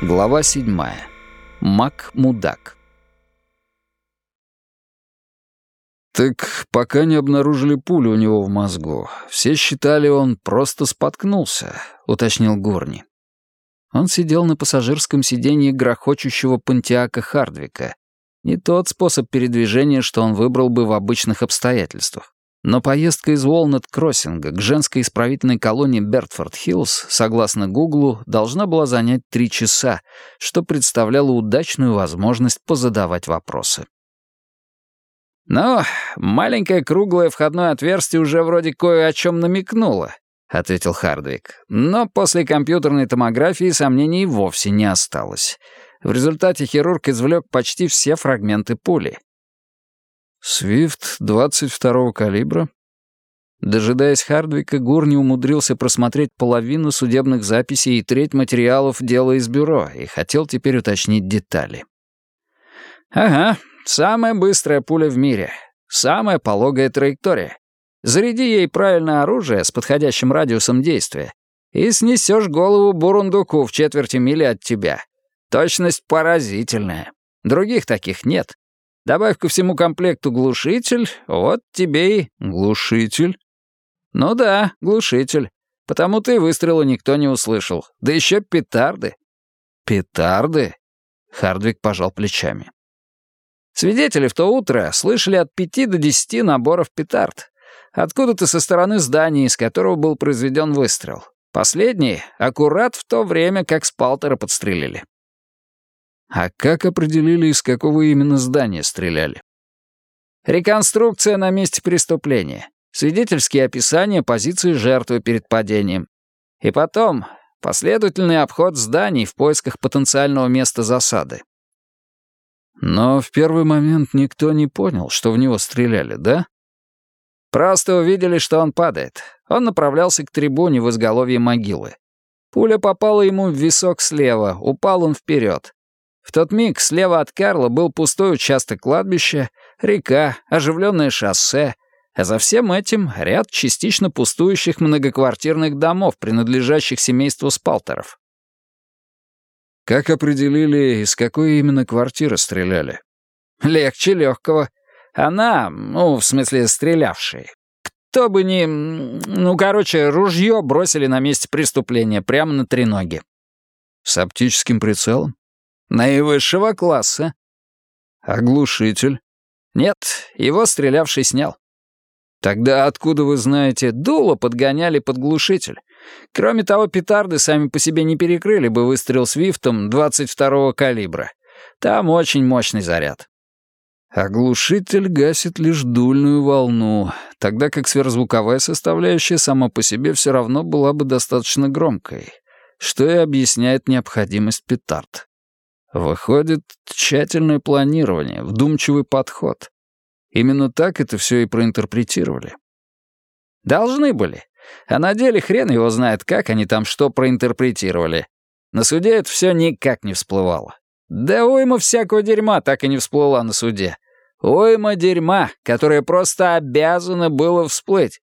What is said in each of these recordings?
Глава седьмая. Мак-мудак. «Так пока не обнаружили пулю у него в мозгу. Все считали, он просто споткнулся», — уточнил Горни. Он сидел на пассажирском сиденье грохочущего Пантиака Хардвика. Не тот способ передвижения, что он выбрал бы в обычных обстоятельствах. Но поездка из Уолнет-Кроссинга к женской исправительной колонии Бертфорд-Хиллз, согласно Гуглу, должна была занять три часа, что представляло удачную возможность позадавать вопросы. «Ну, маленькое круглое входное отверстие уже вроде кое о чем намекнуло», — ответил Хардвик. «Но после компьютерной томографии сомнений вовсе не осталось. В результате хирург извлек почти все фрагменты пули. «Свифт 22-го калибра?» Дожидаясь Хардвика, Гурни умудрился просмотреть половину судебных записей и треть материалов дела из бюро и хотел теперь уточнить детали. «Ага, самая быстрая пуля в мире. Самая пологая траектория. Заряди ей правильное оружие с подходящим радиусом действия, и снесешь голову бурундуку в четверти мили от тебя. Точность поразительная. Других таких нет. Добавь ко всему комплекту глушитель, вот тебе и глушитель. Ну да, глушитель. Потому-то и выстрела никто не услышал. Да еще петарды. Петарды? Хардвик пожал плечами. Свидетели в то утро слышали от пяти до десяти наборов петард. Откуда-то со стороны здания, из которого был произведен выстрел. Последний — аккурат в то время, как Спалтера подстрелили. А как определили, из какого именно здания стреляли? Реконструкция на месте преступления. Свидетельские описания позиции жертвы перед падением. И потом последовательный обход зданий в поисках потенциального места засады. Но в первый момент никто не понял, что в него стреляли, да? Просто увидели, что он падает. Он направлялся к трибуне в изголовье могилы. Пуля попала ему в висок слева, упал он вперед. В тот миг слева от Карла был пустой участок кладбища, река, оживленное шоссе, а за всем этим ряд частично пустующих многоквартирных домов, принадлежащих семейству Спалтеров. Как определили, из какой именно квартиры стреляли? Легче легкого. Она, ну, в смысле, стрелявшие. Кто бы ни... Ну, короче, ружье бросили на месте преступления, прямо на треноге. С оптическим прицелом? Наивысшего класса. Оглушитель? Нет, его стрелявший снял. Тогда откуда вы знаете, дуло подгоняли под глушитель. Кроме того, петарды сами по себе не перекрыли бы выстрел свифтом 22-го калибра. Там очень мощный заряд. Оглушитель гасит лишь дульную волну, тогда как сверхзвуковая составляющая сама по себе все равно была бы достаточно громкой, что и объясняет необходимость петард. Выходит, тщательное планирование, вдумчивый подход. Именно так это все и проинтерпретировали. Должны были. А на деле хрен его знает, как они там что проинтерпретировали. На суде это все никак не всплывало. Да уйма всякого дерьма так и не всплыла на суде. Уйма дерьма, которое просто обязано было всплыть.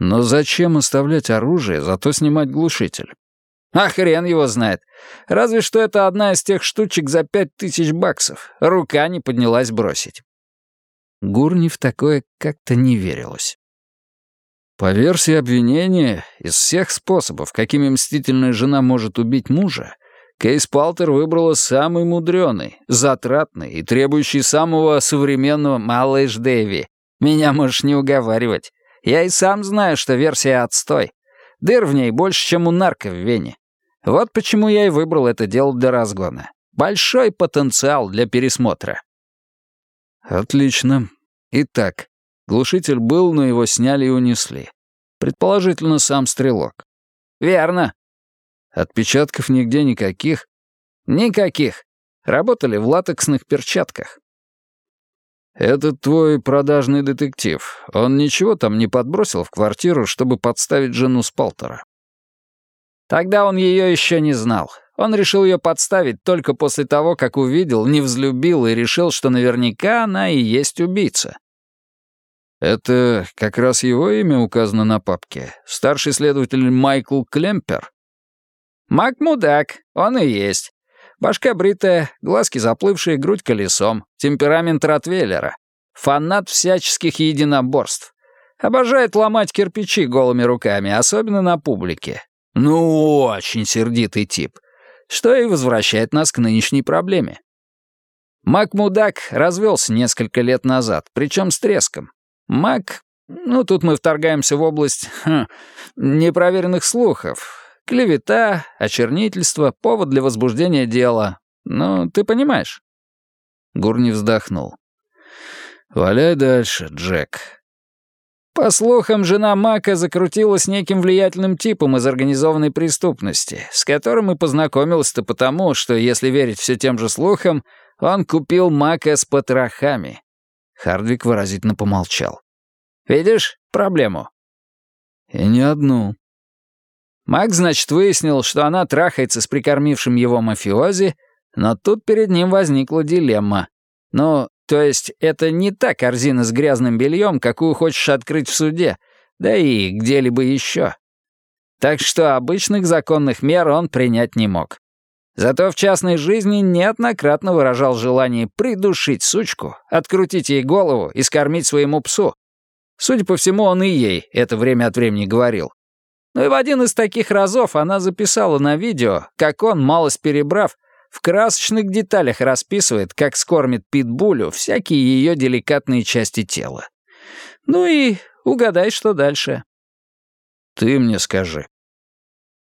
Но зачем оставлять оружие, зато снимать глушитель? А хрен его знает. Разве что это одна из тех штучек за пять тысяч баксов. Рука не поднялась бросить. Гурни в такое как-то не верилось. По версии обвинения, из всех способов, какими мстительная жена может убить мужа, Кейс Палтер выбрала самый мудреный, затратный и требующий самого современного «Малыш Дэви». Меня можешь не уговаривать. Я и сам знаю, что версия отстой. Дыр в ней больше, чем у нарко в Вене. Вот почему я и выбрал это дело для разгона. Большой потенциал для пересмотра. Отлично. Итак, глушитель был, но его сняли и унесли. Предположительно, сам стрелок. Верно. Отпечатков нигде никаких? Никаких. Работали в латексных перчатках. «Этот твой продажный детектив, он ничего там не подбросил в квартиру, чтобы подставить жену Спалтера?» Тогда он ее еще не знал. Он решил ее подставить только после того, как увидел, не взлюбил и решил, что наверняка она и есть убийца. «Это как раз его имя указано на папке? Старший следователь Майкл Клемпер?» «Мак Мудак, он и есть. Башка бритая, глазки заплывшие, грудь колесом, темперамент Ротвейлера. Фанат всяческих единоборств. Обожает ломать кирпичи голыми руками, особенно на публике. Ну, очень сердитый тип. Что и возвращает нас к нынешней проблеме. Мак Мудак развелся несколько лет назад, причем с треском. Мак... Ну, тут мы вторгаемся в область хм, непроверенных слухов. Клевета, очернительство, повод для возбуждения дела. Ну, ты понимаешь?» Гурни вздохнул. «Валяй дальше, Джек». По слухам, жена Мака закрутилась неким влиятельным типом из организованной преступности, с которым и познакомилась-то потому, что, если верить все тем же слухам, он купил Мака с потрохами. Хардвик выразительно помолчал. «Видишь проблему?» «И не одну», Мак, значит, выяснил, что она трахается с прикормившим его мафиози, но тут перед ним возникла дилемма. Ну, то есть это не та корзина с грязным бельем, какую хочешь открыть в суде, да и где-либо еще. Так что обычных законных мер он принять не мог. Зато в частной жизни неоднократно выражал желание придушить сучку, открутить ей голову и скормить своему псу. Судя по всему, он и ей это время от времени говорил. Ну и в один из таких разов она записала на видео, как он, малость перебрав, в красочных деталях расписывает, как скормит питбулю всякие ее деликатные части тела. Ну и угадай, что дальше. Ты мне скажи.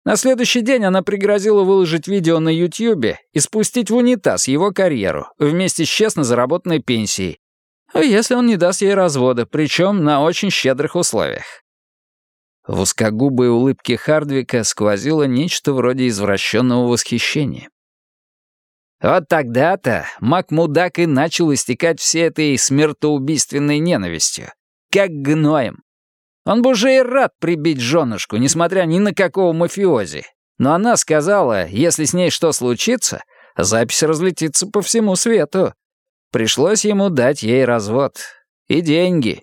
На следующий день она пригрозила выложить видео на Ютьюбе и спустить в унитаз его карьеру вместе с честно заработанной пенсией, если он не даст ей развода, причем на очень щедрых условиях. В узкогубой улыбке Хардвика сквозило нечто вроде извращенного восхищения. Вот тогда-то Мак-мудак и начал истекать всей этой смертоубийственной ненавистью. Как гноем. Он бы уже и рад прибить женушку, несмотря ни на какого мафиози. Но она сказала, если с ней что случится, запись разлетится по всему свету. Пришлось ему дать ей развод. И деньги.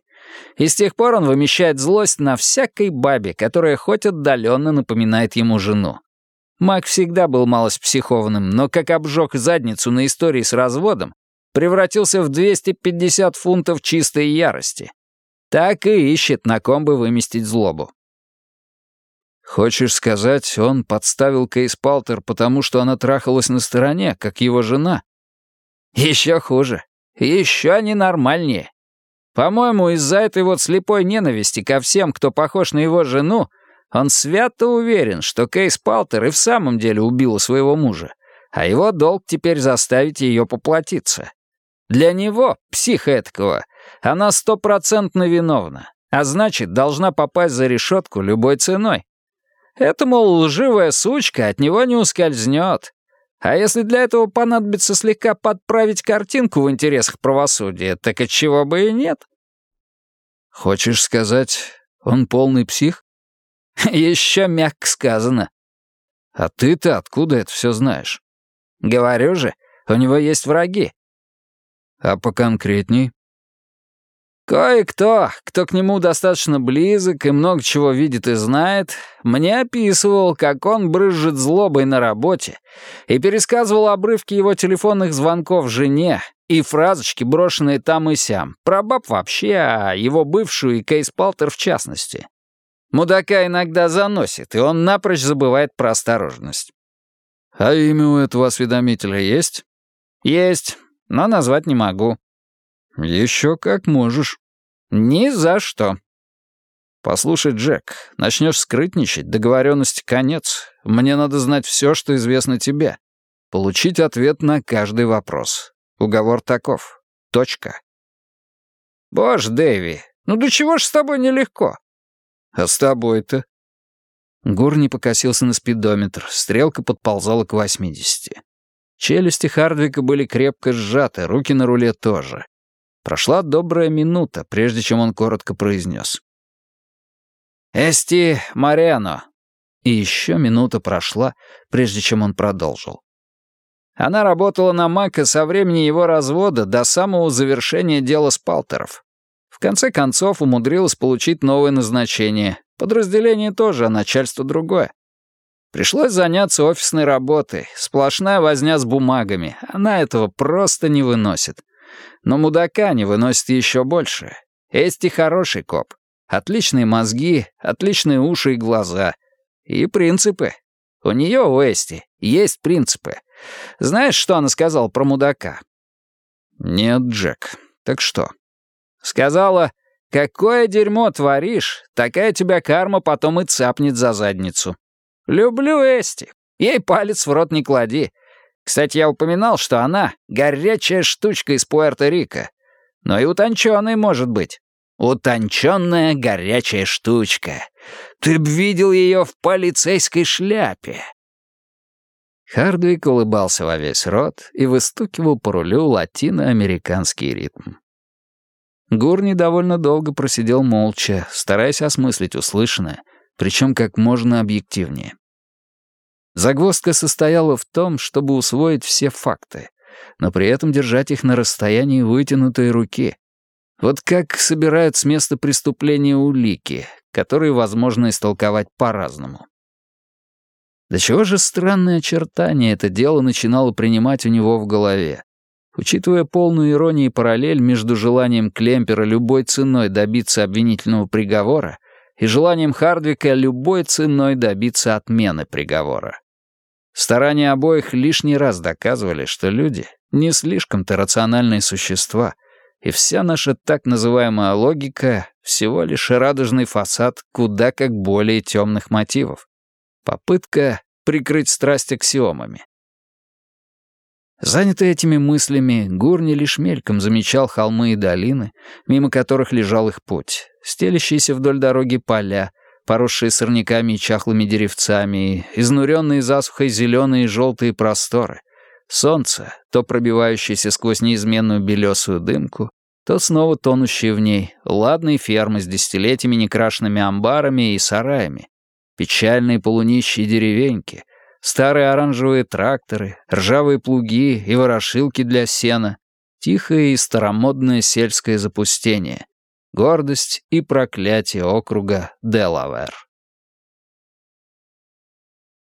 И с тех пор он вымещает злость на всякой бабе, которая хоть отдаленно напоминает ему жену. Мак всегда был малость психованным, но как обжег задницу на истории с разводом, превратился в 250 фунтов чистой ярости. Так и ищет, на ком бы выместить злобу. «Хочешь сказать, он подставил Кейс Палтер, потому что она трахалась на стороне, как его жена?» «Еще хуже. Еще ненормальнее. По-моему, из-за этой вот слепой ненависти ко всем, кто похож на его жену, он свято уверен, что Кейс Палтер и в самом деле убила своего мужа, а его долг теперь заставить ее поплатиться. Для него, психа этакого, она стопроцентно виновна, а значит, должна попасть за решетку любой ценой. Это, мол, лживая сучка от него не ускользнет. А если для этого понадобится слегка подправить картинку в интересах правосудия, так отчего бы и нет? Хочешь сказать, он полный псих? Еще мягко сказано. А ты-то откуда это все знаешь? Говорю же, у него есть враги. А поконкретней? Кое-кто, кто к нему достаточно близок и много чего видит и знает, мне описывал, как он брызжет злобой на работе и пересказывал обрывки его телефонных звонков жене и фразочки, брошенные там и сям, про баб вообще, а его бывшую и Кейс Палтер в частности. Мудака иногда заносит, и он напрочь забывает про осторожность. «А имя у этого осведомителя есть?» «Есть, но назвать не могу». «Еще как можешь». «Ни за что». «Послушай, Джек, начнешь скрытничать, договоренности конец. Мне надо знать все, что известно тебе. Получить ответ на каждый вопрос. Уговор таков. Точка». «Боже, Дэви, ну до чего ж с тобой нелегко?» «А с тобой-то?» Гурни покосился на спидометр, стрелка подползала к 80. Челюсти Хардвика были крепко сжаты, руки на руле тоже. Прошла добрая минута, прежде чем он коротко произнес. «Эсти Мариано». И еще минута прошла, прежде чем он продолжил. Она работала на Мака со времени его развода до самого завершения дела Спалтеров. Конце концов умудрилась получить новое назначение. Подразделение тоже, а начальство другое. Пришлось заняться офисной работой. Сплошная возня с бумагами. Она этого просто не выносит. Но мудака не выносит еще больше. Эсти хороший коп. Отличные мозги, отличные уши и глаза. И принципы. У нее, у Эсти, есть принципы. Знаешь, что она сказала про мудака? Нет, Джек. Так что? Сказала, какое дерьмо творишь, такая тебя карма потом и цапнет за задницу. Люблю Эсти. Ей палец в рот не клади. Кстати, я упоминал, что она горячая штучка из Пуэрто-Рико. Но и утонченной может быть. Утонченная горячая штучка. Ты б видел ее в полицейской шляпе. Хардвик улыбался во весь рот и выстукивал по рулю латиноамериканский ритм. Гурни довольно долго просидел молча, стараясь осмыслить услышанное, причем как можно объективнее. Загвоздка состояла в том, чтобы усвоить все факты, но при этом держать их на расстоянии вытянутой руки. Вот как собирают с места преступления улики, которые возможно истолковать по-разному. До чего же странные очертания это дело начинало принимать у него в голове. Учитывая полную иронию и параллель между желанием Клемпера любой ценой добиться обвинительного приговора и желанием Хардвика любой ценой добиться отмены приговора. Старания обоих лишний раз доказывали, что люди не слишком-то рациональные существа, и вся наша так называемая логика — всего лишь радужный фасад куда как более темных мотивов. Попытка прикрыть страсть аксиомами. Занятый этими мыслями, Гурни лишь мельком замечал холмы и долины, мимо которых лежал их путь, стелящиеся вдоль дороги поля, поросшие сорняками и чахлыми деревцами, изнуренные засухой зеленые и желтые просторы. Солнце, то пробивающееся сквозь неизменную белесую дымку, то снова тонущие в ней, ладные фермы с десятилетиями некрашенными амбарами и сараями, печальные полунищие деревеньки, старые оранжевые тракторы, ржавые плуги и ворошилки для сена, тихое и старомодное сельское запустение — гордость и проклятие округа Делавер.